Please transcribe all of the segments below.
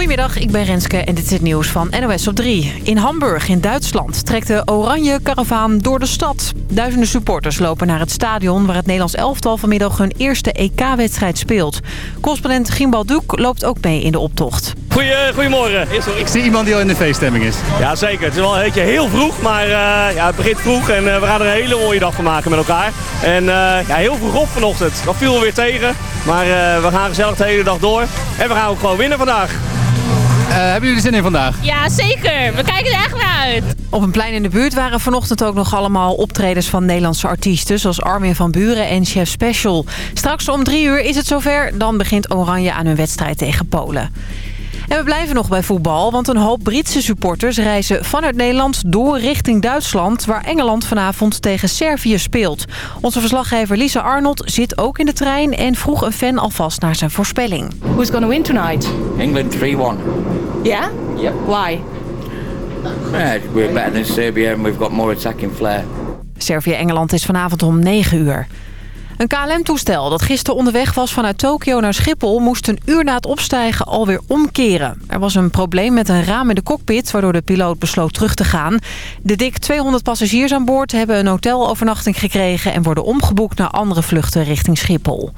Goedemiddag, ik ben Renske en dit is het nieuws van NOS op 3. In Hamburg in Duitsland trekt de oranje karavaan door de stad. Duizenden supporters lopen naar het stadion... waar het Nederlands elftal vanmiddag hun eerste EK-wedstrijd speelt. Correspondent Gimbal Doek loopt ook mee in de optocht. Goeie, goedemorgen. Ik zie iemand die al in de feeststemming is. Ja, zeker. Het is wel een beetje heel vroeg, maar uh, ja, het begint vroeg en uh, we gaan er een hele mooie dag van maken met elkaar. En uh, ja, heel vroeg op vanochtend. Dat viel weer tegen, maar we gaan gezellig de hele dag door. En we gaan ook gewoon winnen vandaag. Uh, hebben jullie er zin in vandaag? Ja, zeker. We kijken er echt naar uit. Op een plein in de buurt waren vanochtend ook nog allemaal optredens van Nederlandse artiesten... zoals Armin van Buren en Chef Special. Straks om drie uur is het zover. Dan begint Oranje aan hun wedstrijd tegen Polen. En we blijven nog bij voetbal, want een hoop Britse supporters reizen vanuit Nederland door richting Duitsland... waar Engeland vanavond tegen Servië speelt. Onze verslaggever Lisa Arnold zit ook in de trein en vroeg een fan alvast naar zijn voorspelling. Who's going to win tonight? England 3-1. Yeah? Yep. Why? Yeah, we're better than Serbia and we've got more attacking flair. Servië-Engeland is vanavond om 9 uur. Een KLM-toestel dat gisteren onderweg was vanuit Tokio naar Schiphol... moest een uur na het opstijgen alweer omkeren. Er was een probleem met een raam in de cockpit... waardoor de piloot besloot terug te gaan. De dik 200 passagiers aan boord hebben een hotelovernachting gekregen... en worden omgeboekt naar andere vluchten richting Schiphol.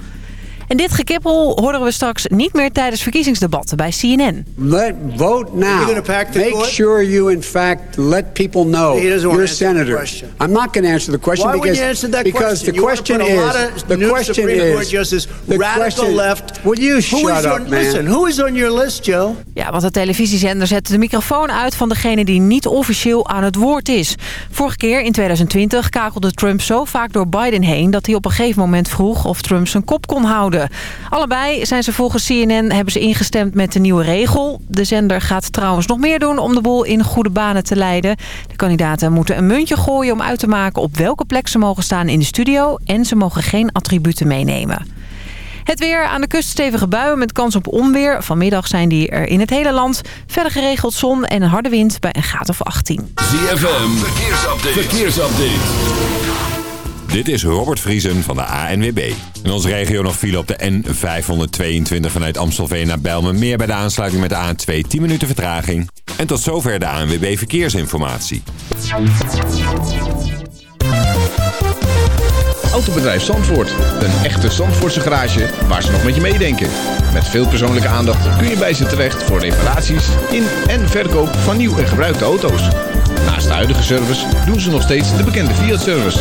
En dit gekippel horen we straks niet meer tijdens verkiezingsdebatten bij CNN. Let vote now. Make sure you in fact let people know you're senator. I'm not going to answer the question Why because, you answer that because question? the question is the question is Justice, the radical question, left. Will you who shut is up, on, man? Listen, who is on your list, Joe? Ja, want de televisiezender zette de microfoon uit van degene die niet officieel aan het woord is. Vorige keer in 2020 kakelde Trump zo vaak door Biden heen... dat hij op een gegeven moment vroeg of Trump zijn kop kon houden. Allebei zijn ze volgens CNN hebben ze ingestemd met de nieuwe regel. De zender gaat trouwens nog meer doen om de boel in goede banen te leiden. De kandidaten moeten een muntje gooien om uit te maken op welke plek ze mogen staan in de studio. En ze mogen geen attributen meenemen. Het weer aan de kust stevige buien met kans op onweer. Vanmiddag zijn die er in het hele land. Verder geregeld zon en een harde wind bij een graad of 18. ZFM, verkeersupdate. verkeersupdate. Dit is Robert Vriesen van de ANWB. In onze regio nog file op de N522 vanuit Amstelveen naar Bijlmermeer... bij de aansluiting met de A2 10 minuten vertraging. En tot zover de ANWB Verkeersinformatie. Autobedrijf Zandvoort. Een echte Zandvoortse garage waar ze nog met je meedenken. Met veel persoonlijke aandacht kun je bij ze terecht... voor reparaties in en verkoop van nieuw en gebruikte auto's. Naast de huidige service doen ze nog steeds de bekende Fiat-service...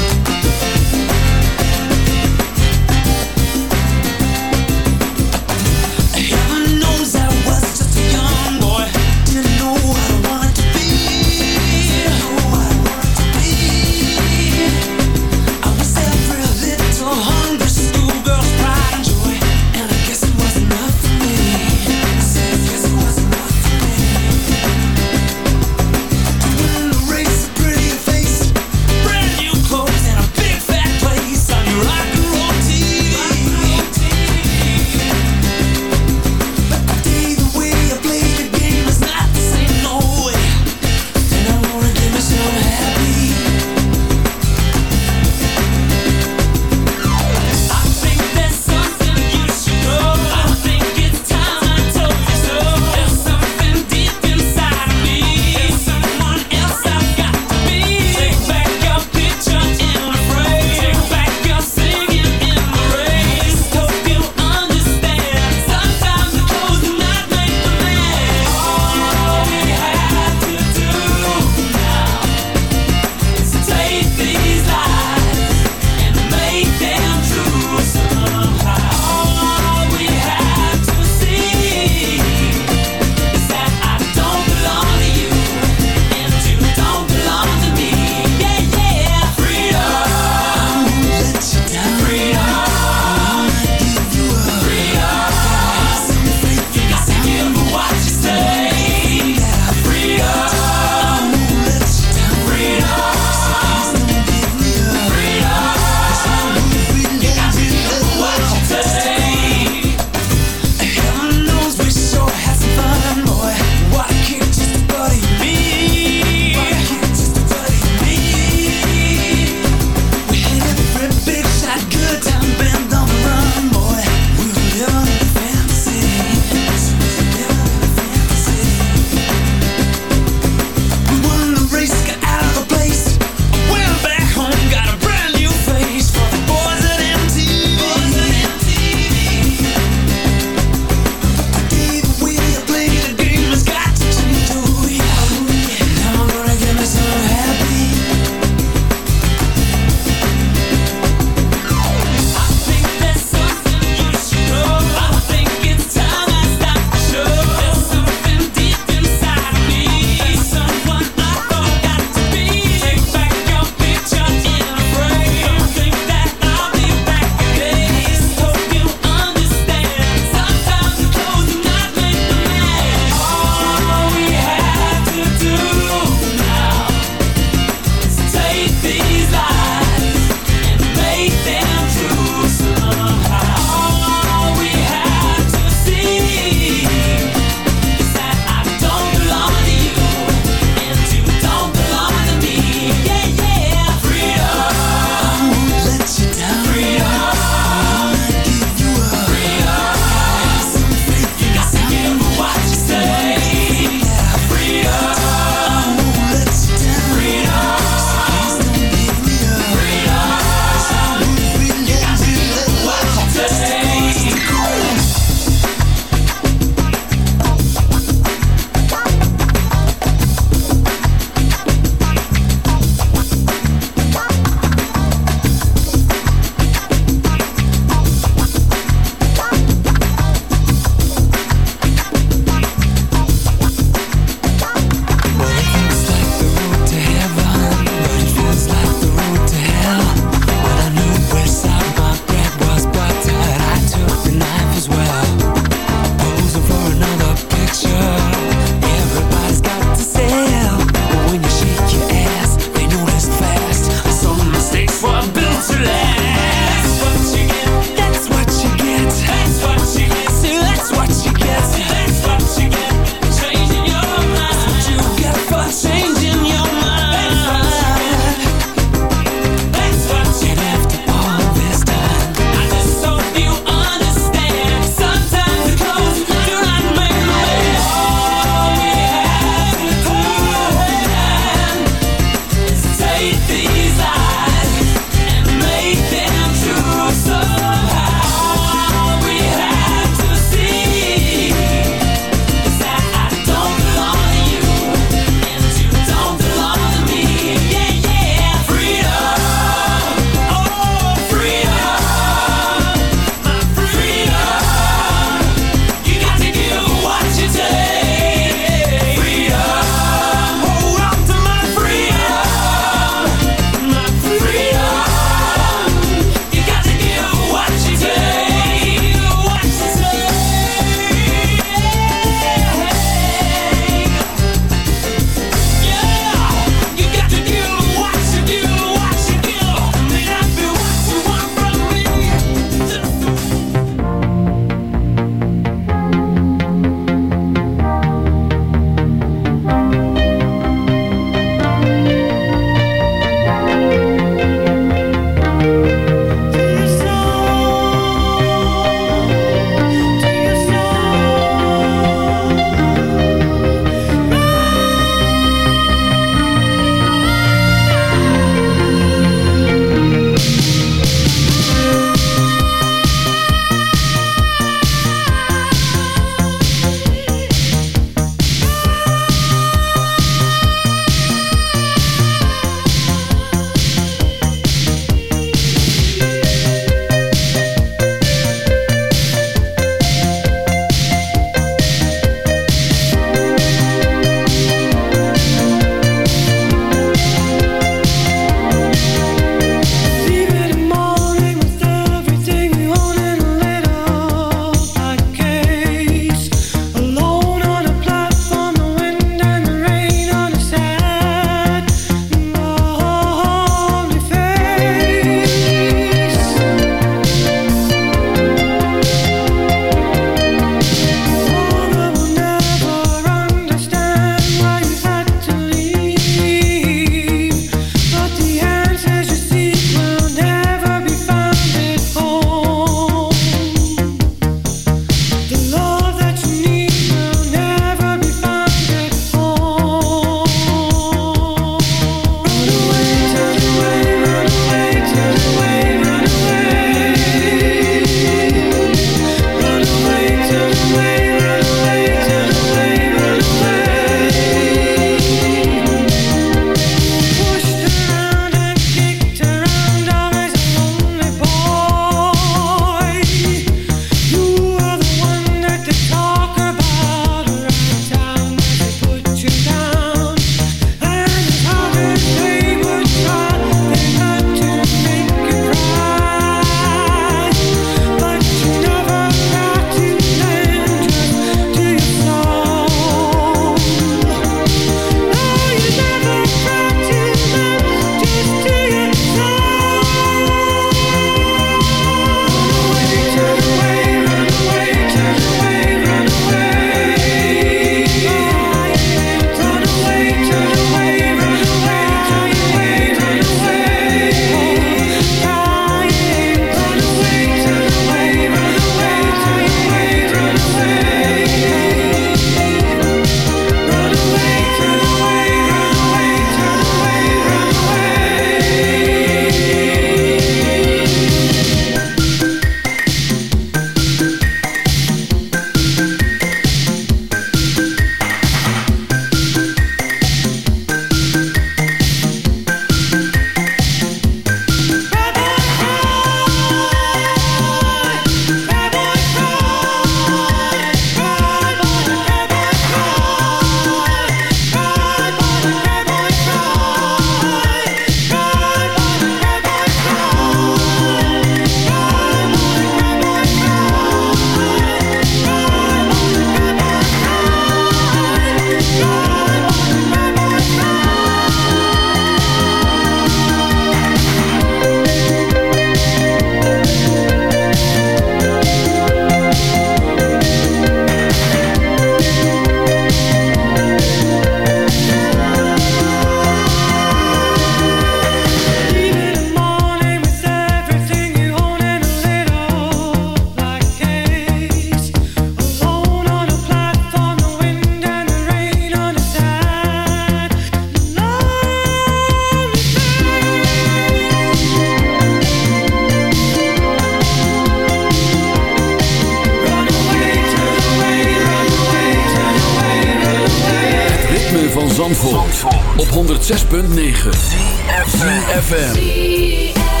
FM.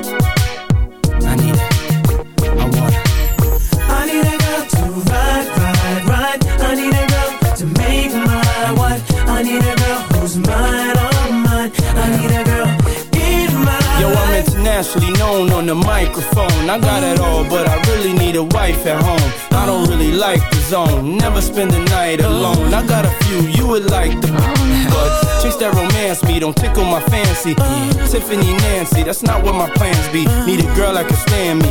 I need it. I want it. I need a girl to ride, ride, ride. I need a girl to make my wife. I need a girl who's mine, all mine. I need a girl in my Yo, I'm internationally known on the microphone. I got it all, zone, never spend the night alone. I got a few you would like the but chase that romance me don't tickle my fancy. Tiffany Nancy, that's not what my plans be. Need a girl that can stand me,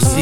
você.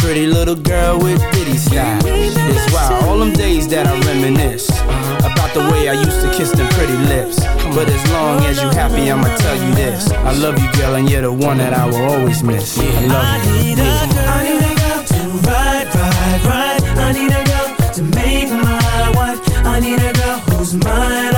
pretty little girl with ditty style. It's wild, all them days that I reminisce about the way I used to kiss them pretty lips. But as long as you happy, I'ma tell you this: I love you, girl, and you're the one that I will always miss. I love you. I need a girl to ride, ride, ride. I need a girl to make my wife. I need a girl who's mine,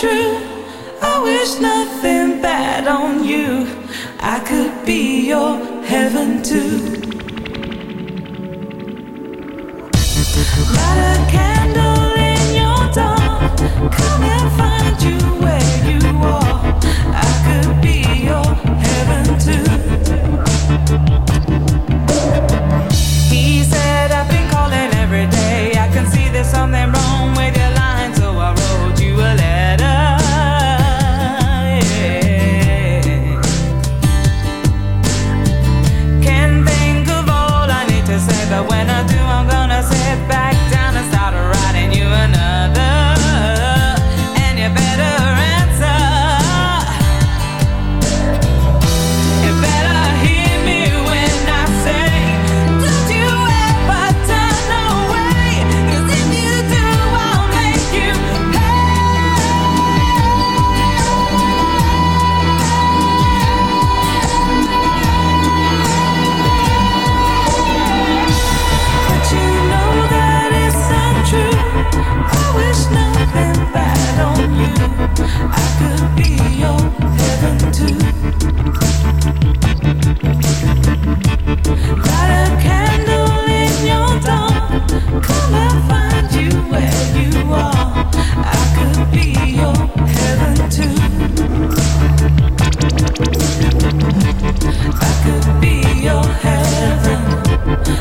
true. I wish nothing bad on you. I could be your heaven too. But I can't.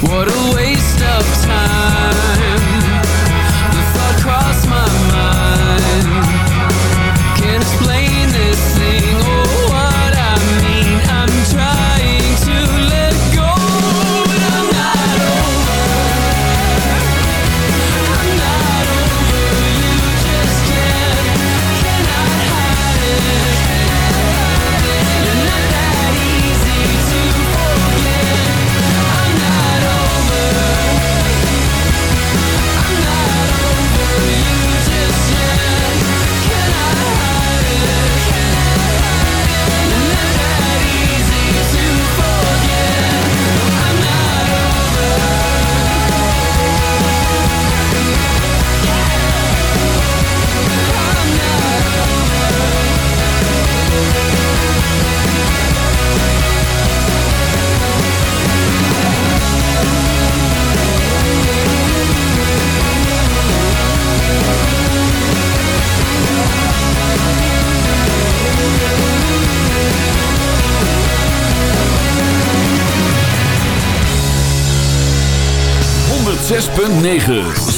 What a waste 9.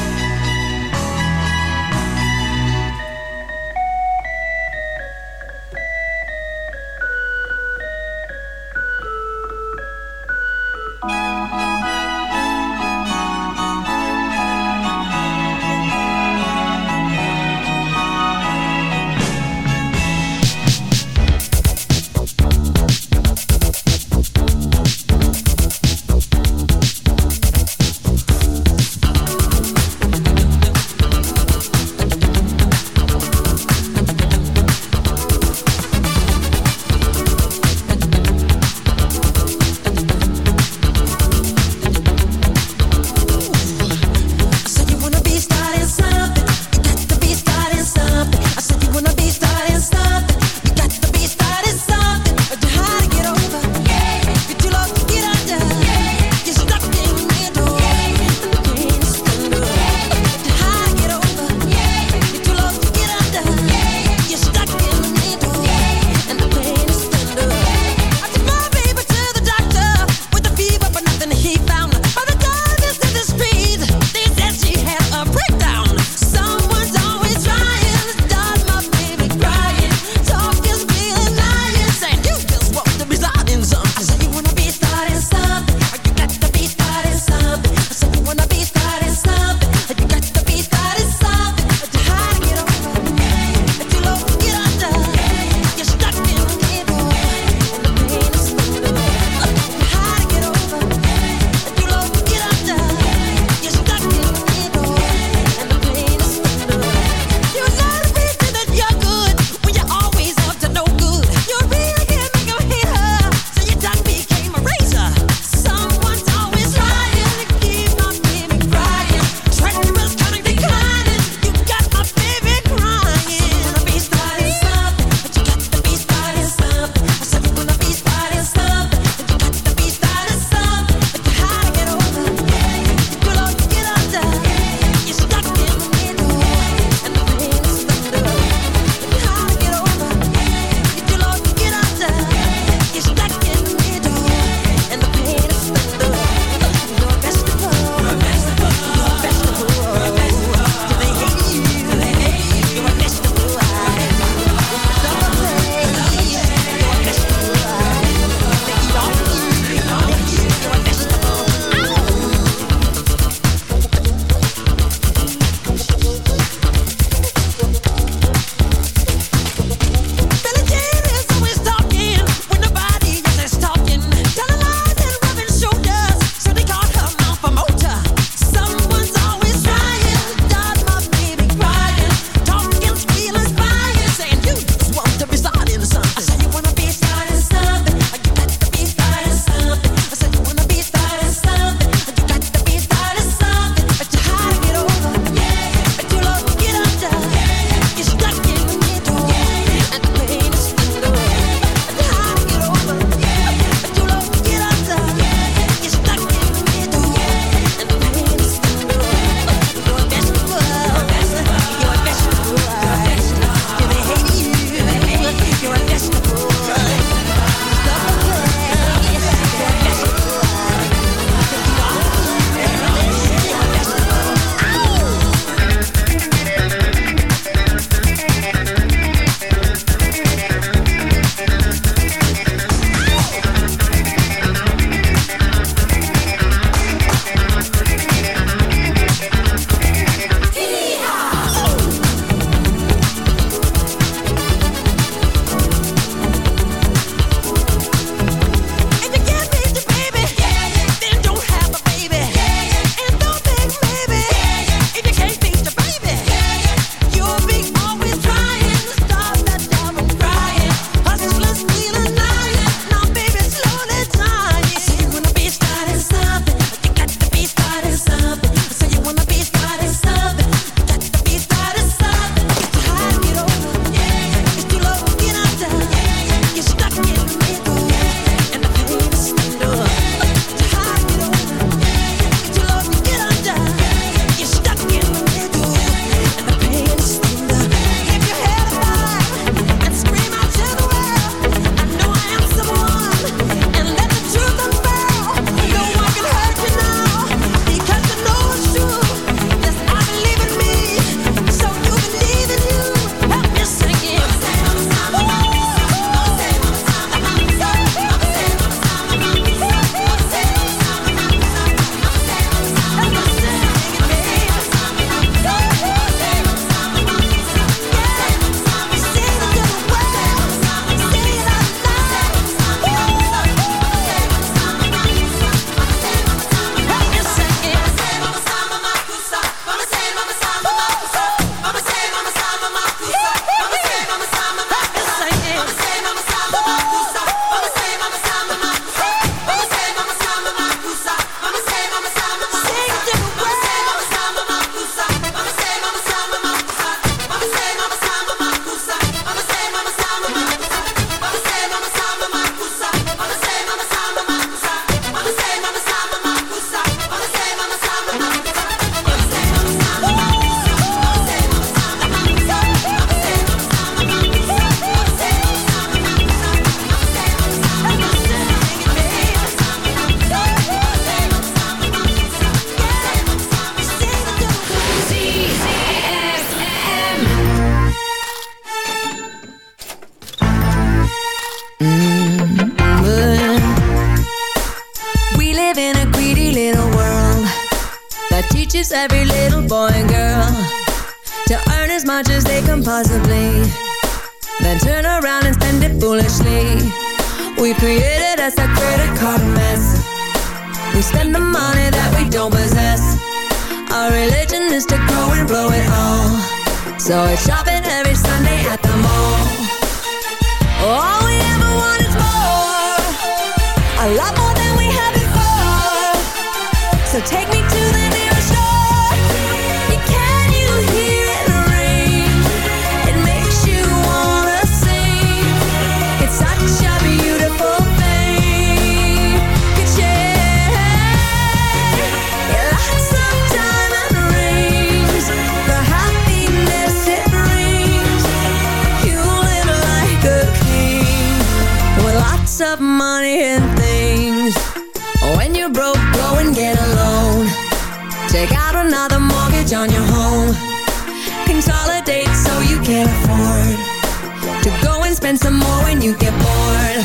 and some more when you get bored.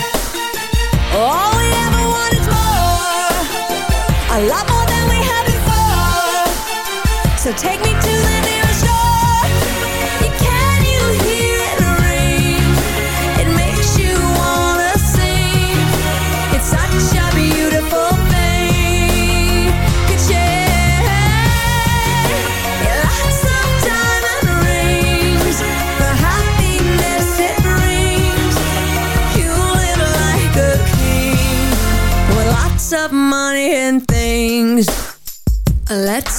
All we ever want is more, a lot more than we had before. So take saying things. Let's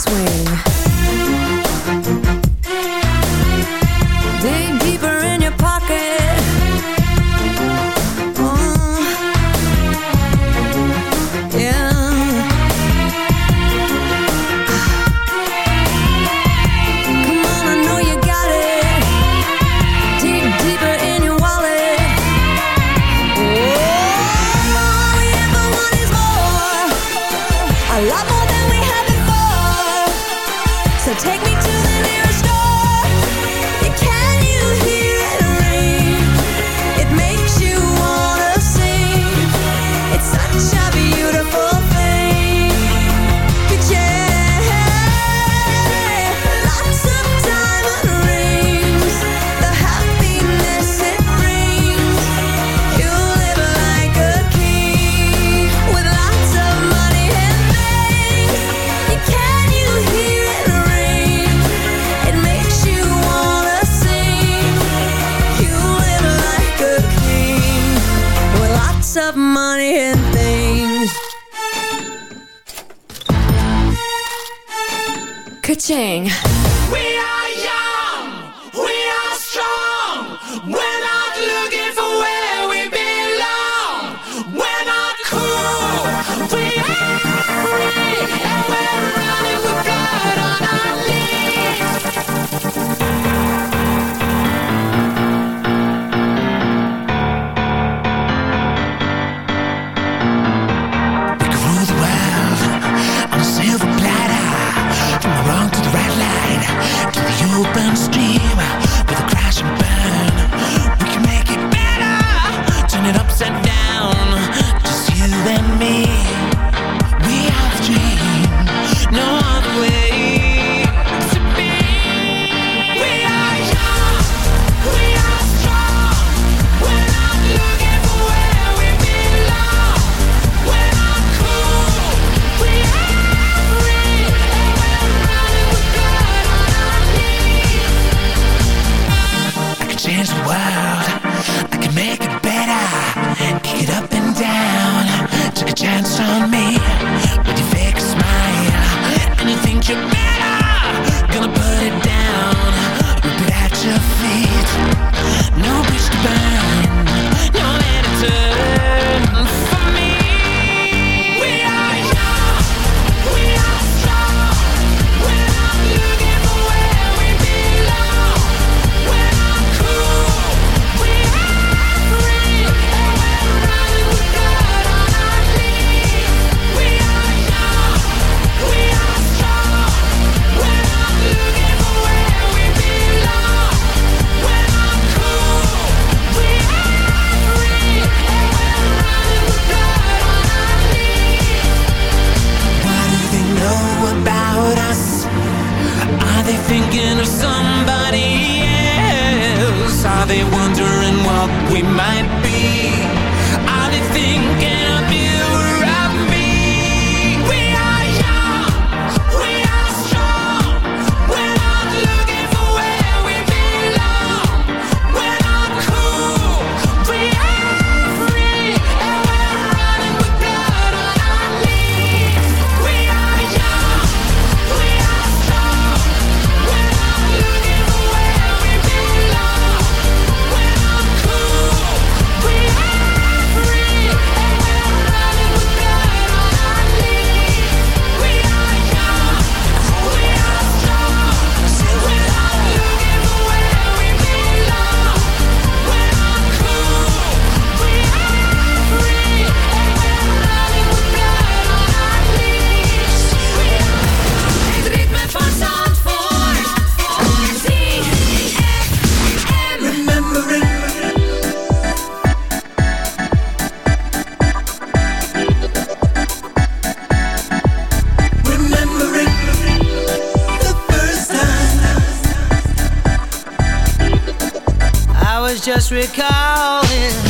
darling.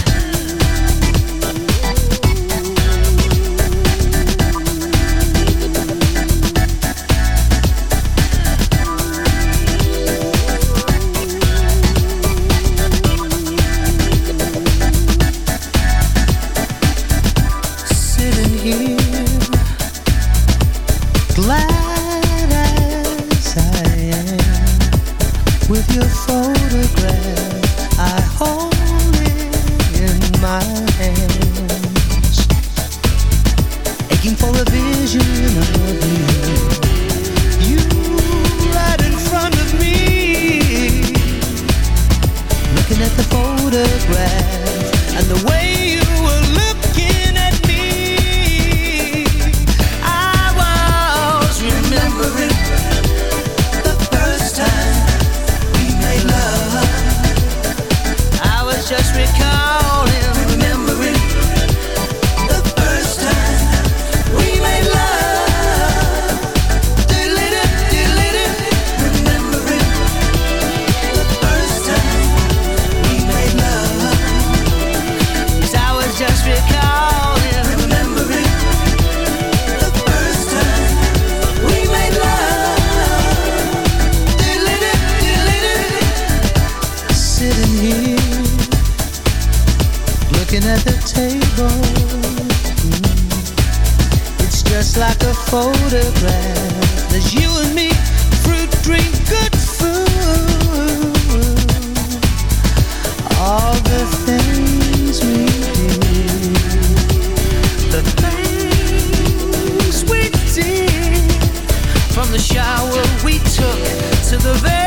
from the shower we took to the very